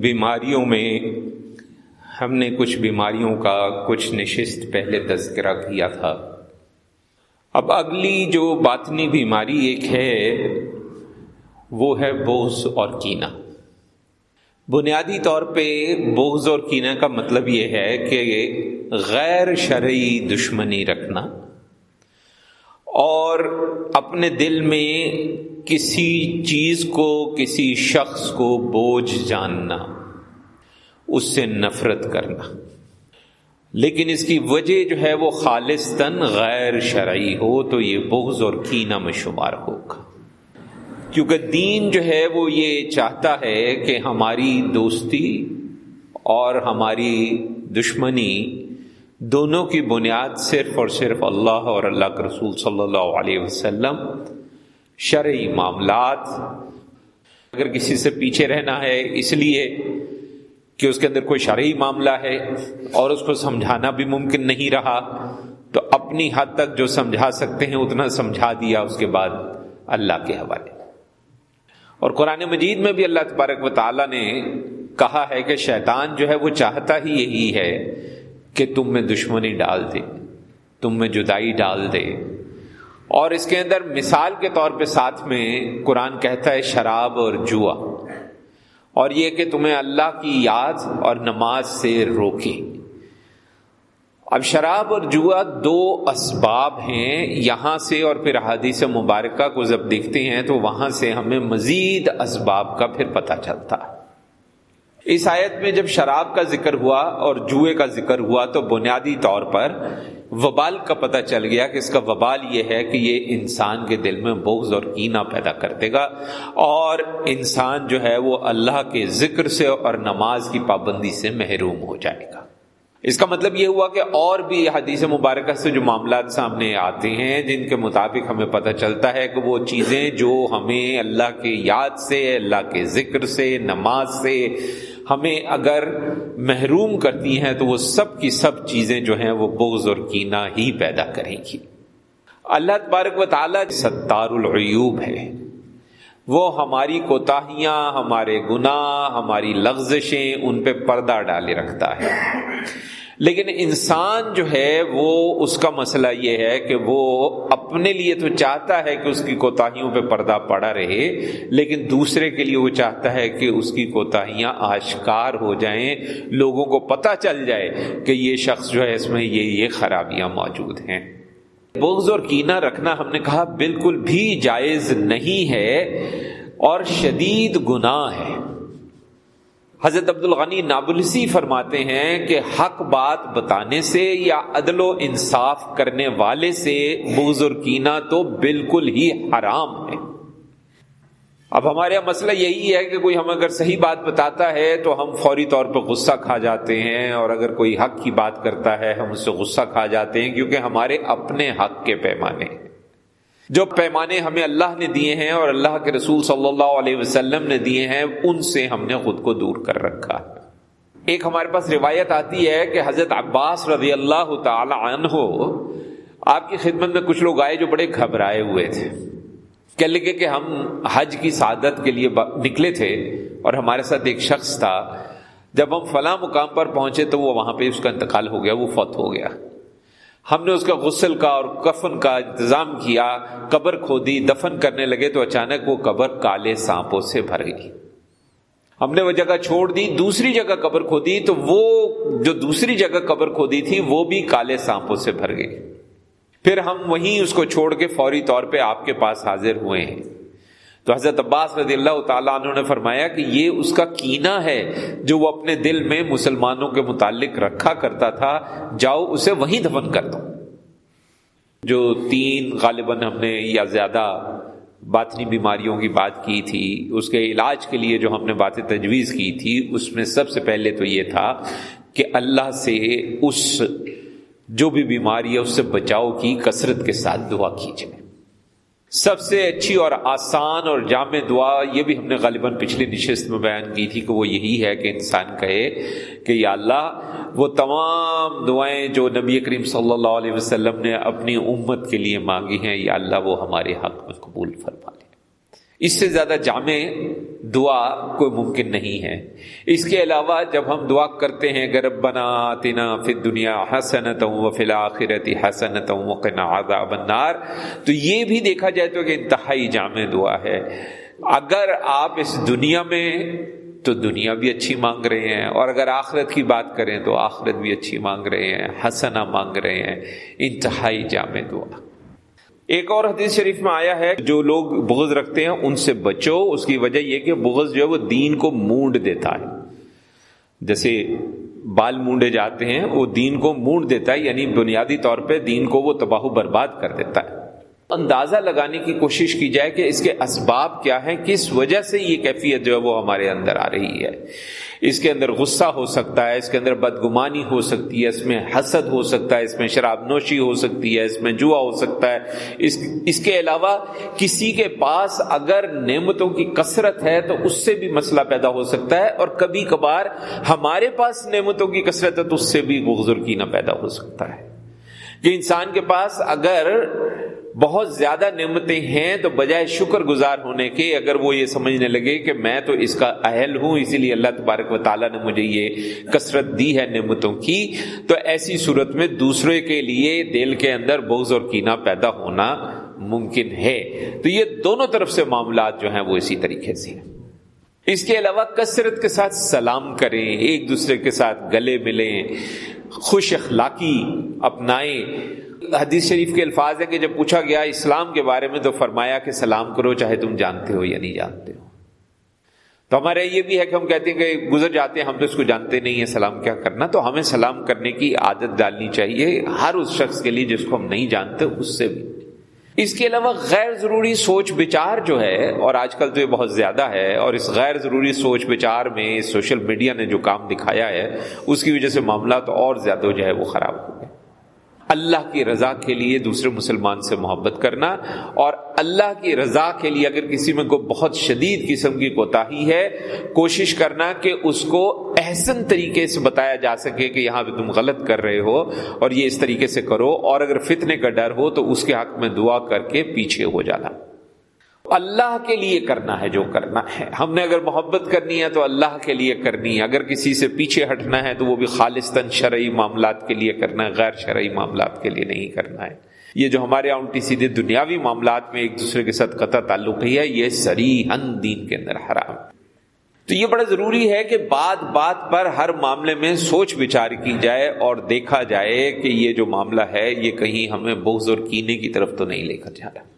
بیماریوں میں ہم نے کچھ بیماریوں کا کچھ نشست پہلے تذکرہ کیا تھا۔ اب اگلی جو باطنی بیماری ایک ہے، وہ ہے بوز اور کینا بنیادی طور پہ بوز اور کینا کا مطلب یہ ہے کہ غیر شرعی دشمنی رکھنا اور اپنے دل میں کسی چیز کو، کسی شخص کو بوجھ جاننا، اس سے نفرت کرنا۔ لیکن اس کی وجہ جو ہے وہ خالص تن غیر شرعی ہو، تو یہ بغض اور کینہ میں شمار ہوگا۔ کیونکہ دین جو ہے وہ یہ چاہتا ہے کہ ہماری دوستی اور ہماری دشمنی دونوں کی بنیاد صرف اور صرف اللہ اور اللہ کے رسول صلی اللہ علیہ وسلم شرعی معاملات۔ اگر کسی سے پیچھے رہنا ہے، اس لیے کہ اس کے اندر کوئی شرعی معاملہ ہے اور اس کو سمجھانا بھی ممکن نہیں رہا، تو اپنی حد تک جو سمجھا سکتے ہیں، اتنا سمجھا دیا اس کے بعد اللہ کے حوالے۔ اور قرآن مجید میں بھی اللہ تبارک و تعالیٰ نے کہا ہے کہ شیطان جو ہے، وہ چاہتا ہی یہی ہے کہ تم میں دشمنی ڈال دے، تم میں جدائی ڈال دے۔ اور اس کے اندر مثال کے طور پہ ساتھ میں قرآن کہتا ہے شراب اور جوا اور یہ کہ تمہیں اللہ کی یاد اور نماز سے روکے۔ اب شراب اور جوا دو اسباب ہیں، یہاں سے اور پھر حدیث مبارکہ کو جب دیکھتے ہیں تو وہاں سے ہمیں مزید اسباب کا پھر پتہ چلتا۔ ہے اس آیت میں جب شراب کا ذکر ہوا اور جوئے کا ذکر ہوا تو بنیادی طور پر وبال کا پتہ چل گیا کہ اس کا وبال یہ ہے کہ یہ انسان کے دل میں بغض اور کینہ پیدا کر دے گا اور انسان جو ہے وہ اللہ کے ذکر سے اور نماز کی پابندی سے محروم ہو جائے گا۔ اس کا مطلب یہ ہوا کہ اور بھی حدیث مبارکہ سے جو معاملات سامنے آتے ہیں جن کے مطابق ہمیں پتہ چلتا ہے کہ وہ چیزیں جو ہمیں اللہ کے یاد سے، اللہ کے ذکر سے، نماز سے ہمیں اگر محروم کرتی ہیں تو وہ سب کی سب چیزیں جو ہیں وہ بغض اور کینہ ہی پیدا کریں گی۔ اللہ تبارک و تعالیٰ ستار العیوب ہے۔ وہ ہماری کوتاہیاں، ہمارے گناہ، ہماری لغزشیں ان پہ پردہ ڈالے رکھتا ہے۔ لیکن انسان جو ہے وہ اس کا مسئلہ یہ ہے کہ وہ اپنے لیے تو چاہتا ہے کہ اس کی کوتاہیوں پہ پردہ پڑا رہے، لیکن دوسرے کے لیے وہ چاہتا ہے کہ اس کی کوتاہیاں آشکار ہو جائیں، لوگوں کو پتہ چل جائے کہ یہ شخص جو ہے اس میں یہ یہ خرابیاں موجود ہیں۔ بغض اور کینہ رکھنا ہم نے کہا بالکل بھی جائز نہیں ہے اور شدید گناہ ہے۔ حضرت عبد الغنی نابلسی فرماتے ہیں کہ حق بات بتانے سے یا عدل و انصاف کرنے والے سے بزرگ کینا تو بالکل ہی حرام ہے۔ اب ہمارے یہاں مسئلہ یہی ہے کہ کوئی ہم اگر صحیح بات بتاتا ہے تو ہم فوری طور پہ غصہ کھا جاتے ہیں اور اگر کوئی حق کی بات کرتا ہے ہم اس سے غصہ کھا جاتے ہیں کیونکہ ہمارے اپنے حق کے پیمانے۔ ہیں جو پیمانے ہمیں اللہ نے دیے ہیں اور اللہ کے رسول صلی اللہ علیہ وسلم نے دیے ہیں، ان سے ہم نے خود کو دور کر رکھا۔ ہے ایک ہمارے پاس روایت آتی ہے کہ حضرت عباس رضی اللہ تعالی عنہ، آپ کی خدمت میں کچھ لوگ آئے جو بڑے گھبرائے ہوئے تھے۔ کہہ لگے کہ ہم حج کی سعادت کے لیے نکلے تھے اور ہمارے ساتھ ایک شخص تھا۔ جب ہم فلاں مقام پر پہنچے تو وہ وہاں پہ اس کا انتقال ہو گیا، وہ فوت ہو گیا۔ ہم نے اس کا غسل کا اور کفن کا انتظام کیا، قبر کھودی، دفن کرنے لگے تو اچانک وہ قبر کالے سانپوں سے بھر گئی۔ ہم نے وہ جگہ چھوڑ دی، دوسری جگہ قبر کھودی تو وہ جو دوسری جگہ قبر کھودی تھی، وہ بھی کالے سانپوں سے بھر گئی۔ پھر ہم وہیں اس کو چھوڑ کے فوری طور پہ آپ کے پاس حاضر ہوئے ہیں۔ تو حضرت عباس رضی اللہ تعالیٰ عنہ نے فرمایا کہ یہ اس کا کینا ہے جو وہ اپنے دل میں مسلمانوں کے متعلق رکھا کرتا تھا۔ جاؤ اسے وہیں دفن کر دو۔ جو تین غالباً ہم نے یا زیادہ باطنی بیماریوں کی بات کی تھی، اس کے علاج کے لیے جو ہم نے باتیں تجویز کی تھی، اس میں سب سے پہلے تو یہ تھا کہ اللہ سے اس جو بھی بیماری ہے اس سے بچاؤ کی کثرت کے ساتھ دعا کیجیے سب سے اچھی اور آسان اور جامع دعا یہ بھی ہم نے غالباً پچھلی نشست میں بیان کی تھی کہ وہ یہی ہے کہ انسان کہے کہ یا اللہ وہ تمام دعائیں جو نبی کریم صلی اللہ علیہ وسلم نے اپنی امت کے لیے مانگی ہیں، یا اللہ وہ ہمارے حق میں قبول فرما لے۔ اس سے زیادہ جامع دعا کوئی ممکن نہیں ہے۔ اس کے علاوہ جب ہم دعا کرتے ہیں گرب بنا تنا پھر دنیا حسنت و فلا آخرتی حسنت عذاب النار، تو یہ بھی دیکھا جائے تو کہ انتہائی جامع دعا ہے۔ اگر آپ اس دنیا میں، تو دنیا بھی اچھی مانگ رہے ہیں، اور اگر آخرت کی بات کریں تو آخرت بھی اچھی مانگ رہے ہیں حسنا مانگ رہے ہیں۔ انتہائی جامع دعا۔ ایک اور حدیث شریف میں آیا ہے، جو لوگ بغض رکھتے ہیں، ان سے بچو۔ اس کی وجہ یہ کہ بغض جو ہے وہ دین کو مونڈ دیتا ہے۔ جیسے بال مونڈے جاتے ہیں، وہ دین کو مونڈ دیتا ہے یعنی بنیادی طور پہ دین کو وہ تباہ برباد کر دیتا ہے۔ اندازہ لگانے کی کوشش کی جائے کہ اس کے اسباب کیا ہیں، کس وجہ سے یہ کیفیت جو ہے وہ ہمارے اندر آ رہی ہے۔ اس کے اندر غصہ ہو سکتا ہے، اس کے اندر بدگمانی ہو سکتی ہے، اس میں حسد ہو سکتا ہے، اس میں شراب نوشی ہو سکتی ہے، اس میں جوا ہو سکتا ہے۔ اس اس کے علاوہ کسی کے پاس اگر نعمتوں کی کثرت ہے تو اس سے بھی مسئلہ پیدا ہو سکتا ہے اور کبھی کبھار ہمارے پاس نعمتوں کی کثرت ہے تو اس سے بھی بغضر کی نہ پیدا ہو سکتا ہے۔ کہ انسان کے پاس اگر بہت زیادہ نعمتیں ہیں تو بجائے شکر گزار ہونے کے اگر وہ یہ سمجھنے لگے کہ میں تو اس کا اہل ہوں، اسی لیے اللہ تبارک و تعالیٰ نے مجھے یہ کثرت دی ہے نعمتوں کی، تو ایسی صورت میں دوسرے کے لیے دل کے اندر بوز اور کینا پیدا ہونا ممکن ہے۔ تو یہ دونوں طرف سے معاملات جو ہیں وہ اسی طریقے سے ہیں۔ اس کے علاوہ کثرت کے ساتھ سلام کریں، ایک دوسرے کے ساتھ گلے ملیں، خوش اخلاقی اپنائیں حدیث شریف کے الفاظ ہے کہ جب پوچھا گیا اسلام کے بارے میں تو فرمایا کہ سلام کرو چاہے تم جانتے ہو یا نہیں جانتے ہو۔ تو ہمارے یہ بھی ہے کہ ہم کہتے ہیں کہ گزر جاتے ہیں، ہم تو اس کو جانتے نہیں ہیں، سلام کیا کرنا؟ تو ہمیں سلام کرنے کی عادت ڈالنی چاہیے ہر اس شخص کے لیے جس کو ہم نہیں جانتے، اس سے بھی۔ اس کے علاوہ غیر ضروری سوچ بچار جو ہے، اور آج کل تو یہ بہت زیادہ ہے، اور اس غیر ضروری سوچ بچار میں سوشل میڈیا نے جو کام دکھایا ہے، اس کی وجہ سے معاملات اور زیادہ جو ہے وہ خراب ہو۔ اللہ کی رضا کے لیے دوسرے مسلمان سے محبت کرنا اور اللہ کی رضا کے لیے اگر کسی میں کوئی بہت شدید قسم کی کوتاہی ہے، کوشش کرنا کہ اس کو احسن طریقے سے بتایا جا سکے کہ یہاں پہ تم غلط کر رہے ہو اور یہ اس طریقے سے کرو اور اگر فتنے کا ڈر ہو تو اس کے حق میں دعا کر کے پیچھے ہو جانا۔ اللہ کے لیے کرنا ہے جو کرنا ہے۔ ہم نے اگر محبت کرنی ہے تو اللہ کے لیے کرنی ہے۔ اگر کسی سے پیچھے ہٹنا ہے تو وہ بھی خالصتاً شرعی معاملات کے لیے کرنا ہے، غیر شرعی معاملات کے لیے نہیں کرنا ہے۔ یہ جو ہمارے الٹی سیدھے دنیاوی معاملات میں ایک دوسرے کے ساتھ قطع تعلق ہی ہے، یہ سری ہن دین کے اندر حرام۔ تو یہ بڑا ضروری ہے کہ بات بات پر ہر معاملے میں سوچ بچار کی جائے اور دیکھا جائے کہ یہ جو معاملہ ہے، یہ کہیں ہمیں بغض اور کینے کی طرف تو نہیں لے کر جا رہا۔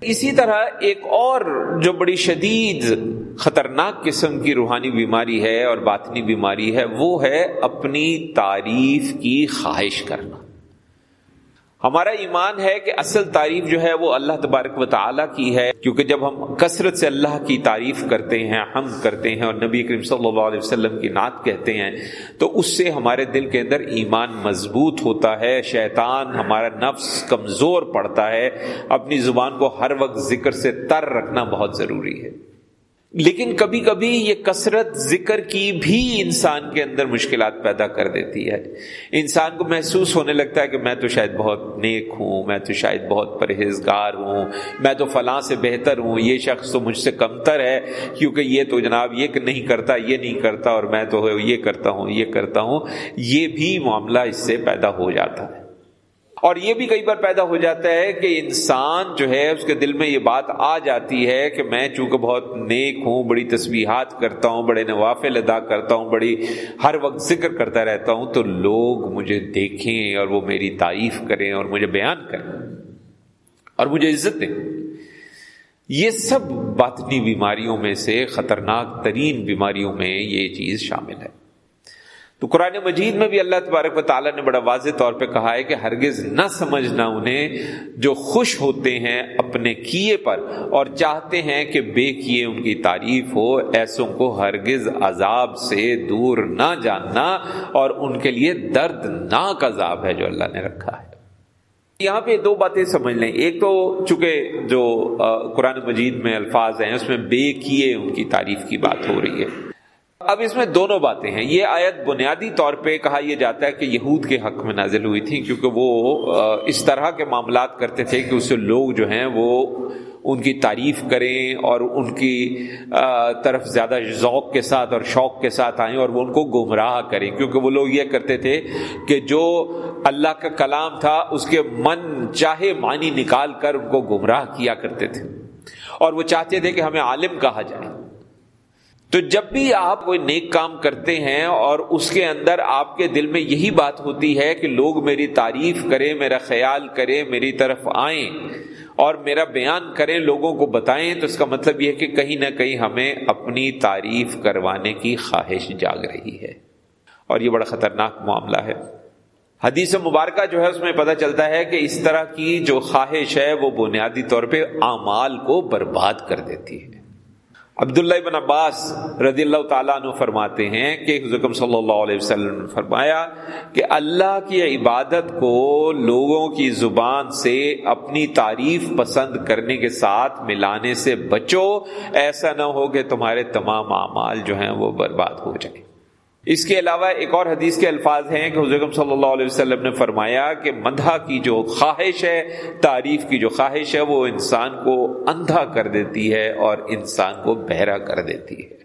اسی طرح ایک اور جو بڑی شدید خطرناک قسم کی روحانی بیماری ہے اور باطنی بیماری ہے، وہ ہے اپنی تعریف کی خواہش کرنا۔ ہمارا ایمان ہے کہ اصل تعریف جو ہے وہ اللہ تبارک و تعالیٰ کی ہے، کیونکہ جب ہم کثرت سے اللہ کی تعریف کرتے ہیں ہم کرتے ہیں اور نبی کریم صلی اللہ علیہ وسلم کی نعت کہتے ہیں، تو اس سے ہمارے دل کے اندر ایمان مضبوط ہوتا ہے، شیطان ہمارا نفس کمزور پڑتا ہے۔ اپنی زبان کو ہر وقت ذکر سے تر رکھنا بہت ضروری ہے۔ لیکن کبھی کبھی یہ کثرت ذکر کی بھی انسان کے اندر مشکلات پیدا کر دیتی ہے۔ انسان کو محسوس ہونے لگتا ہے کہ میں تو شاید بہت نیک ہوں، میں تو شاید بہت پرہیزگار ہوں، میں تو فلاں سے بہتر ہوں، یہ شخص تو مجھ سے کمتر ہے، کیونکہ یہ تو جناب یہ نہیں کرتا، یہ نہیں کرتا اور میں تو یہ کرتا ہوں، یہ کرتا ہوں۔ یہ بھی معاملہ اس سے پیدا ہو جاتا ہے۔ اور یہ بھی کئی بار پیدا ہو جاتا ہے کہ انسان جو ہے، اس کے دل میں یہ بات آ جاتی ہے کہ میں چونکہ بہت نیک ہوں، بڑی تصویحات کرتا ہوں، بڑے نوافل ادا کرتا ہوں، بڑی ہر وقت ذکر کرتا رہتا ہوں، تو لوگ مجھے دیکھیں اور وہ میری تعریف کریں اور مجھے بیان کریں اور مجھے عزت دیں۔ یہ سب باطنی بیماریوں میں سے خطرناک ترین بیماریوں میں یہ چیز شامل ہے۔ تو قرآن مجید میں بھی اللہ تبارک و تعالیٰ نے بڑا واضح طور پہ کہا ہے کہ ہرگز نہ سمجھنا انہیں جو خوش ہوتے ہیں اپنے کیے پر اور چاہتے ہیں کہ بے کیے ان کی تعریف ہو ایسوں کو ہرگز عذاب سے دور نہ جاننا اور ان کے لیے دردناک عذاب ہے جو اللہ نے رکھا ہے۔ یہاں پہ دو باتیں سمجھ لیں۔ ایک تو چونکہ جو قرآن مجید میں الفاظ ہیں، اس میں بے کیے ان کی تعریف کی بات ہو رہی ہے۔ اب اس میں دونوں باتیں ہیں۔ یہ آیت بنیادی طور پہ کہا یہ جاتا ہے کہ یہود کے حق میں نازل ہوئی تھی کیونکہ وہ اس طرح کے معاملات کرتے تھے کہ اس سے لوگ جو ہیں وہ ان کی تعریف کریں اور ان کی طرف زیادہ ذوق کے ساتھ اور شوق کے ساتھ آئیں اور وہ ان کو گمراہ کریں۔ کیونکہ وہ لوگ یہ کرتے تھے کہ جو اللہ کا کلام تھا، اس کے من چاہے معنی نکال کر ان کو گمراہ کیا کرتے تھے۔ اور وہ چاہتے تھے کہ ہمیں عالم کہا جائے۔ تو جب بھی آپ کوئی نیک کام کرتے ہیں اور اس کے اندر آپ کے دل میں یہی بات ہوتی ہے کہ لوگ میری تعریف کریں، میرا خیال کریں، میری طرف آئیں اور میرا بیان کریں، لوگوں کو بتائیں، تو اس کا مطلب یہ کہ کہیں نہ کہیں ہمیں اپنی تعریف کروانے کی خواہش جاگ رہی ہے۔ اور یہ بڑا خطرناک معاملہ ہے۔ حدیث مبارکہ جو ہے، اس میں پتہ چلتا ہے کہ اس طرح کی جو خواہش ہے، وہ بنیادی طور پہ اعمال کو برباد کر دیتی ہے۔ عبداللہ بن عباس رضی اللہ تعالیٰ عنہ فرماتے ہیں کہ حضرت صلی اللہ علیہ وسلم نے فرمایا کہ اللہ کی عبادت کو لوگوں کی زبان سے اپنی تعریف پسند کرنے کے ساتھ ملانے سے بچو، ایسا نہ ہو کہ تمہارے تمام اعمال جو ہیں وہ برباد ہو جائیں۔ اس کے علاوہ ایک اور حدیث کے الفاظ ہیں کہ حضرت صلی اللہ علیہ وسلم نے فرمایا کہ مدھا کی جو خواہش ہے، تعریف کی جو خواہش ہے، وہ انسان کو اندھا کر دیتی ہے اور انسان کو بہرا کر دیتی ہے۔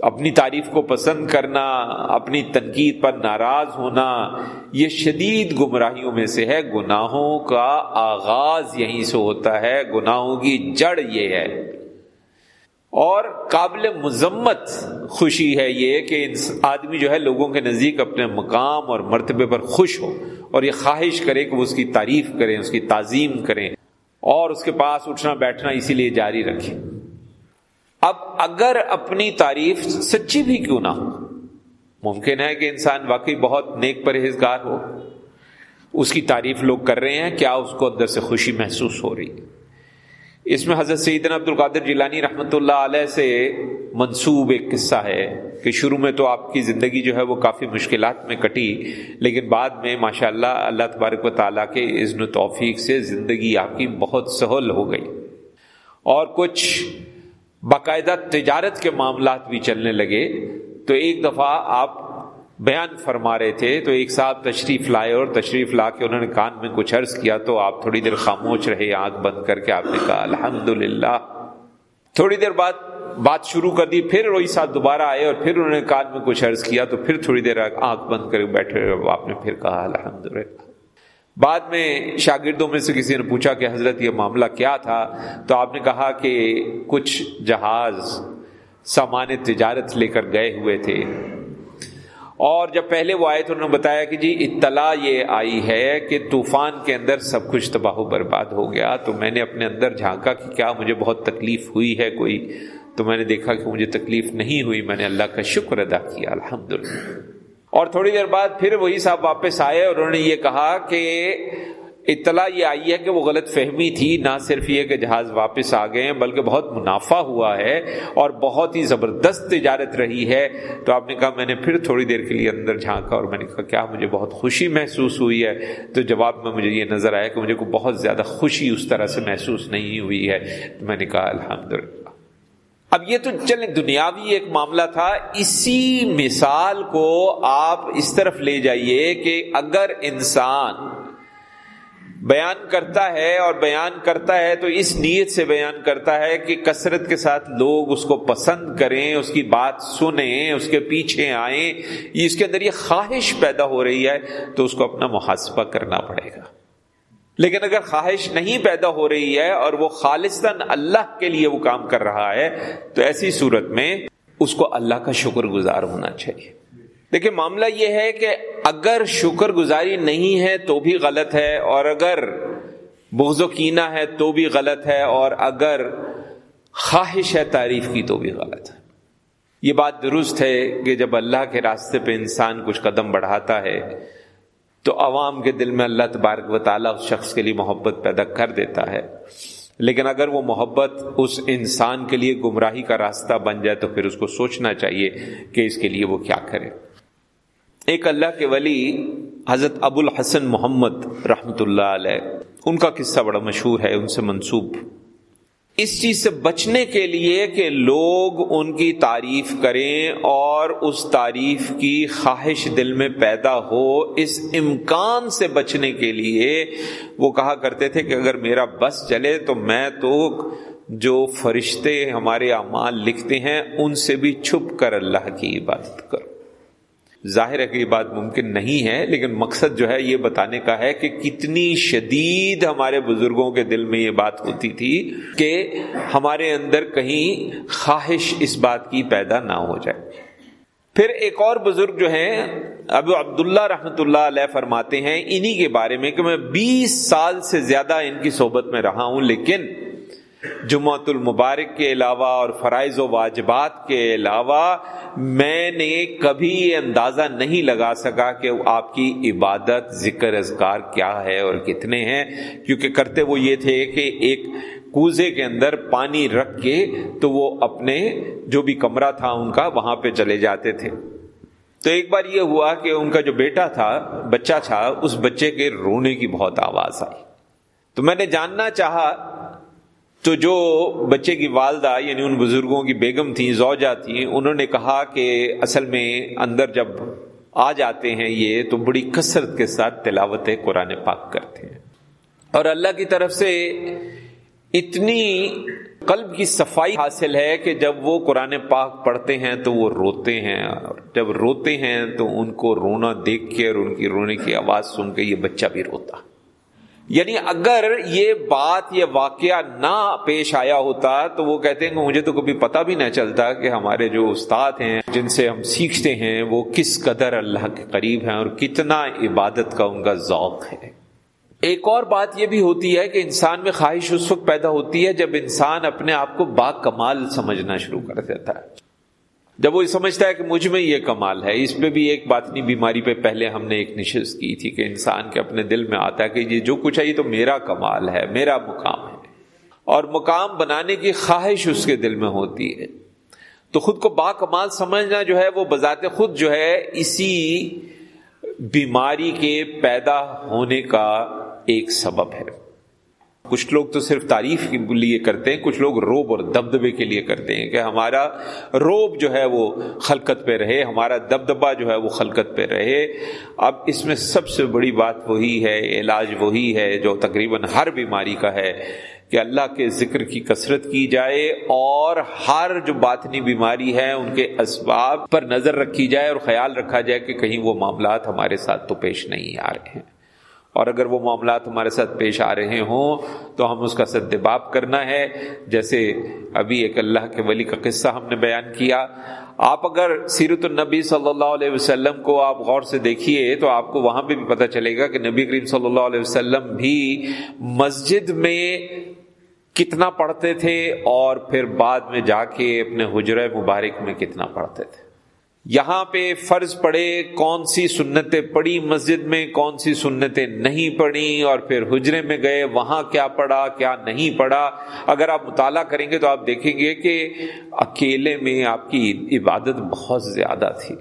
اپنی تعریف کو پسند کرنا، اپنی تنقید پر ناراض ہونا، یہ شدید گمراہیوں میں سے ہے۔ گناہوں کا آغاز یہیں سے ہوتا ہے۔ گناہوں کی جڑ یہ ہے۔ اور قابل مذمت خوشی ہے یہ کہ آدمی جو ہے لوگوں کے نزدیک اپنے مقام اور مرتبے پر خوش ہو اور یہ خواہش کرے کہ وہ اس کی تعریف کریں، اس کی تعظیم کریں اور اس کے پاس اٹھنا، بیٹھنا اسی لیے جاری رکھیں۔ اب اگر اپنی تعریف سچی بھی کیوں نہ ہو، ممکن ہے کہ انسان واقعی بہت نیک پرہیزگار ہو، اس کی تعریف لوگ کر رہے ہیں، کیا اس کو اندر سے خوشی محسوس ہو رہی؟ ہے اس میں حضرت سیدنا عبد القادر جیلانی رحمۃ اللہ علیہ سے منسوب ایک قصہ ہے کہ شروع میں تو آپ کی زندگی جو ہے وہ کافی مشکلات میں کٹی، لیکن بعد میں ماشاء اللہ اللہ تبارک و تعالیٰ کے عزن و توفیق سے زندگی آپ کی بہت سہل ہو گئی۔ اور کچھ باقاعدہ تجارت کے معاملات بھی چلنے لگے۔ تو ایک دفعہ آپ بیان فرما رہے تھے، تو ایک صاحب تشریف لائے اور تشریف لا کے انہوں نے کان میں کچھ عرض کیا، تو آپ تھوڑی دیر خاموش رہے، آنکھ بند کر کے آپ نے کہا الحمد تھوڑی دیر بعد بات شروع کر دی، پھر وہی ساتھ دوبارہ آئے اور پھر انہوں نے کان میں کچھ عرض کیا، تو پھر تھوڑی دیر آنکھ بند کر بیٹھے آپ نے پھر کہا الحمد بعد میں شاگردوں میں سے کسی نے پوچھا کہ، حضرت، یہ معاملہ کیا تھا؟ تو آپ نے کہا کہ کچھ جہاز سامان تجارت لے کر گئے ہوئے تھے۔ اور جب پہلے وہ آئے تو انہوں نے بتایا کہ جی اطلاع یہ آئی ہے کہ طوفان کے اندر سب کچھ تباہ و برباد ہو گیا، تو میں نے اپنے اندر جھانکا کہ کیا مجھے بہت تکلیف ہوئی ہے کوئی؟ تو میں نے دیکھا کہ مجھے تکلیف نہیں ہوئی، میں نے اللہ کا شکر ادا کیا الحمد اور تھوڑی دیر بعد پھر وہی صاحب واپس آئے اور انہوں نے یہ کہا کہ اطلاع یہ آئی ہے کہ وہ غلط فہمی تھی، نہ صرف یہ کہ جہاز واپس آ گئے ہیں، بلکہ بہت منافع ہوا ہے اور بہت ہی زبردست تجارت رہی ہے۔ تو آپ نے کہا، میں نے پھر تھوڑی دیر کے لیے اندر جھانکا اور میں نے کہا، کیا مجھے بہت خوشی محسوس ہوئی ہے؟ تو جواب میں مجھے یہ نظر آیا کہ مجھے کو بہت زیادہ خوشی اس طرح سے محسوس نہیں ہوئی ہے۔ تو میں نے کہا الحمد اب یہ تو چلیں، دنیاوی ایک معاملہ تھا۔ اسی مثال کو آپ اس طرف لے جائیے کہ اگر انسان بیان کرتا ہے اور بیان کرتا ہے تو اس نیت سے بیان کرتا ہے کہ کثرت کے ساتھ لوگ اس کو پسند کریں، اس کی بات سنیں، اس کے پیچھے آئیں۔ اس کے اندر یہ خواہش پیدا ہو رہی ہے تو اس کو اپنا محاسبہ کرنا پڑے گا۔ لیکن اگر خواہش نہیں پیدا ہو رہی ہے اور وہ خالصتاً اللہ کے لیے وہ کام کر رہا ہے تو ایسی صورت میں اس کو اللہ کا شکر گزار ہونا چاہیے۔ دیکھیں معاملہ یہ ہے کہ اگر شکر گزاری نہیں ہے تو بھی غلط ہے اور اگر بغض و کینا ہے تو بھی غلط ہے اور اگر خواہش ہے تعریف کی تو بھی غلط ہے۔ یہ بات درست ہے کہ جب اللہ کے راستے پہ انسان کچھ قدم بڑھاتا ہے تو عوام کے دل میں اللہ تبارک و تعالیٰ اس شخص کے لیے محبت پیدا کر دیتا ہے۔ لیکن اگر وہ محبت اس انسان کے لیے گمراہی کا راستہ بن جائے تو پھر اس کو سوچنا چاہیے کہ اس کے لیے وہ کیا کرے۔ ایک اللہ کے ولی حضرت ابو الحسن محمد رحمت اللہ علیہ، ان کا قصہ بڑا مشہور ہے، ان سے منسوب۔ اس چیز سے بچنے کے لیے کہ لوگ ان کی تعریف کریں اور اس تعریف کی خواہش دل میں پیدا ہو، اس امکان سے بچنے کے لیے وہ کہا کرتے تھے کہ اگر میرا بس چلے تو میں تو جو فرشتے ہمارے اعمال لکھتے ہیں، ان سے بھی چھپ کر اللہ کی عبادت کروں۔ ظاہر ہے کہ یہ بات ممکن نہیں ہے، لیکن مقصد جو ہے یہ بتانے کا ہے کہ کتنی شدید ہمارے بزرگوں کے دل میں یہ بات ہوتی تھی کہ ہمارے اندر کہیں خواہش اس بات کی پیدا نہ ہو جائے۔ پھر ایک اور بزرگ جو ہیں، ابو عبداللہ رحمۃ اللہ علیہ فرماتے ہیں انہی کے بارے میں کہ میں بیس سال سے زیادہ ان کی صحبت میں رہا ہوں، لیکن جمعت المبارک کے علاوہ اور فرائض و واجبات کے علاوہ میں نے کبھی یہ اندازہ نہیں لگا سکا کہ آپ کی عبادت، ذکر، اذکار کیا ہے اور کتنے ہیں، کیونکہ کرتے وہ یہ تھے کہ ایک کوزے کے اندر پانی رکھ کے تو وہ اپنے جو بھی کمرہ تھا ان کا وہاں پہ چلے جاتے تھے۔ تو ایک بار یہ ہوا کہ ان کا جو بیٹا تھا، بچہ تھا، اس بچے کے رونے کی بہت آواز آئی۔ تو میں نے جاننا چاہا تو جو بچے کی والدہ یعنی ان بزرگوں کی بیگم تھیں، زوجہ تھیں، انہوں نے کہا کہ اصل میں اندر جب آ جاتے ہیں یہ، تو بڑی کثرت کے ساتھ تلاوت قرآن پاک کرتے ہیں۔ اور اللہ کی طرف سے اتنی قلب کی صفائی حاصل ہے کہ جب وہ قرآن پاک پڑھتے ہیں تو وہ روتے ہیں۔ اور جب روتے ہیں تو ان کو رونا دیکھ کے اور ان کی رونے کی آواز سن کے یہ بچہ بھی روتا۔ یعنی اگر یہ بات یہ واقعہ نہ پیش آیا ہوتا تو وہ کہتے ہیں کہ مجھے تو کبھی پتہ بھی نہ چلتا کہ ہمارے جو استاد ہیں، جن سے ہم سیکھتے ہیں، وہ کس قدر اللہ کے قریب ہیں اور کتنا عبادت کا ان کا ذوق ہے۔ ایک اور بات یہ بھی ہوتی ہے کہ انسان میں خواہش اس وقت پیدا ہوتی ہے جب انسان اپنے آپ کو با کمال سمجھنا شروع کر دیتا ہے۔ جب وہ سمجھتا ہے کہ مجھ میں یہ کمال ہے، اس پہ بھی ایک باطنی بیماری پہ پہلے ہم نے ایک نشست کی تھی کہ انسان کے اپنے دل میں آتا ہے کہ یہ جو کچھ ہے، یہ تو میرا کمال ہے، میرا مقام ہے۔ اور مقام بنانے کی خواہش اس کے دل میں ہوتی ہے۔ تو خود کو با کمال سمجھنا جو ہے، وہ بذات خود جو ہے، اسی بیماری کے پیدا ہونے کا ایک سبب ہے۔ کچھ لوگ تو صرف تعریف کے لیے کرتے ہیں، کچھ لوگ روب اور دبدبے کے لیے کرتے ہیں کہ ہمارا روب جو ہے وہ خلقت پہ رہے، ہمارا دبدبا جو ہے وہ خلقت پہ رہے۔ اب اس میں سب سے بڑی بات وہی ہے، علاج وہی ہے جو تقریباً ہر بیماری کا ہے کہ اللہ کے ذکر کی کثرت کی جائے اور ہر جو باطنی بیماری ہے ان کے اسباب پر نظر رکھی جائے اور خیال رکھا جائے کہ کہیں وہ معاملات ہمارے ساتھ تو پیش نہیں آ رہے ہیں۔ اور اگر وہ معاملات ہمارے ساتھ پیش آ رہے ہوں تو ہم اس کا سدباب کرنا ہے۔ جیسے ابھی ایک اللہ کے ولی کا قصہ ہم نے بیان کیا۔ آپ اگر سیرت النبی صلی اللہ علیہ وسلم کو آپ غور سے دیکھیے تو آپ کو وہاں پہ بھی پتہ چلے گا کہ نبی کریم صلی اللہ علیہ وسلم بھی مسجد میں کتنا پڑھتے تھے اور پھر بعد میں جا کے اپنے حجرہ مبارک میں کتنا پڑھتے تھے۔ یہاں پہ فرض پڑے کون سی سنتیں پڑی مسجد میں کون سی سنتیں نہیں پڑی اور پھر حجرے میں گئے، وہاں کیا پڑا کیا نہیں پڑا اگر آپ مطالعہ کریں گے تو آپ دیکھیں گے کہ اکیلے میں آپ کی عبادت بہت زیادہ تھی۔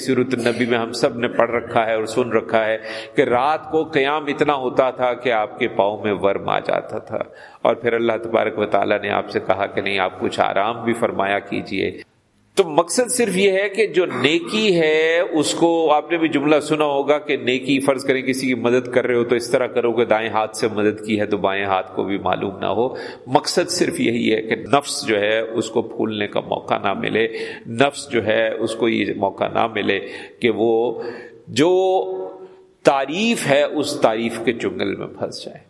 سیرت النبی میں ہم سب نے پڑھ رکھا ہے اور سن رکھا ہے کہ رات کو قیام اتنا ہوتا تھا کہ آپ کے پاؤں میں ورم آ جاتا تھا۔ اور پھر اللہ تبارک و تعالیٰ نے آپ سے کہا کہ نہیں، آپ کچھ آرام بھی فرمایا کیجیے۔ تو مقصد صرف یہ ہے کہ جو نیکی ہے، اس کو آپ نے بھی جملہ سنا ہوگا کہ نیکی فرض کریں کسی کی مدد کر رہے ہو تو اس طرح کرو کہ دائیں ہاتھ سے مدد کی ہے تو بائیں ہاتھ کو بھی معلوم نہ ہو۔ مقصد صرف یہی ہے کہ نفس جو ہے، اس کو پھولنے کا موقع نہ ملے۔ نفس جو ہے، اس کو یہ موقع نہ ملے کہ وہ جو تعریف ہے، اس تعریف کے چنگل میں پھنس جائے۔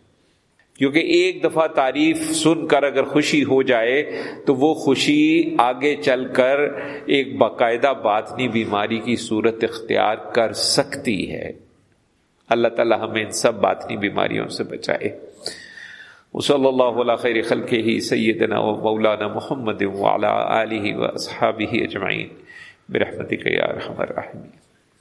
کیونکہ ایک دفعہ تعریف سن کر اگر خوشی ہو جائے تو وہ خوشی آگے چل کر ایک باقاعدہ باطنی بیماری کی صورت اختیار کر سکتی ہے۔ اللہ تعالی ہمیں ان سب باطنی بیماریوں سے بچائے۔ وصلی اللہ علیہ خیر خلق ہی سیدنا و مولانا محمد وعلا علیہ و اصحابہ اجمعین۔ برحمتک یا رحم الرحمین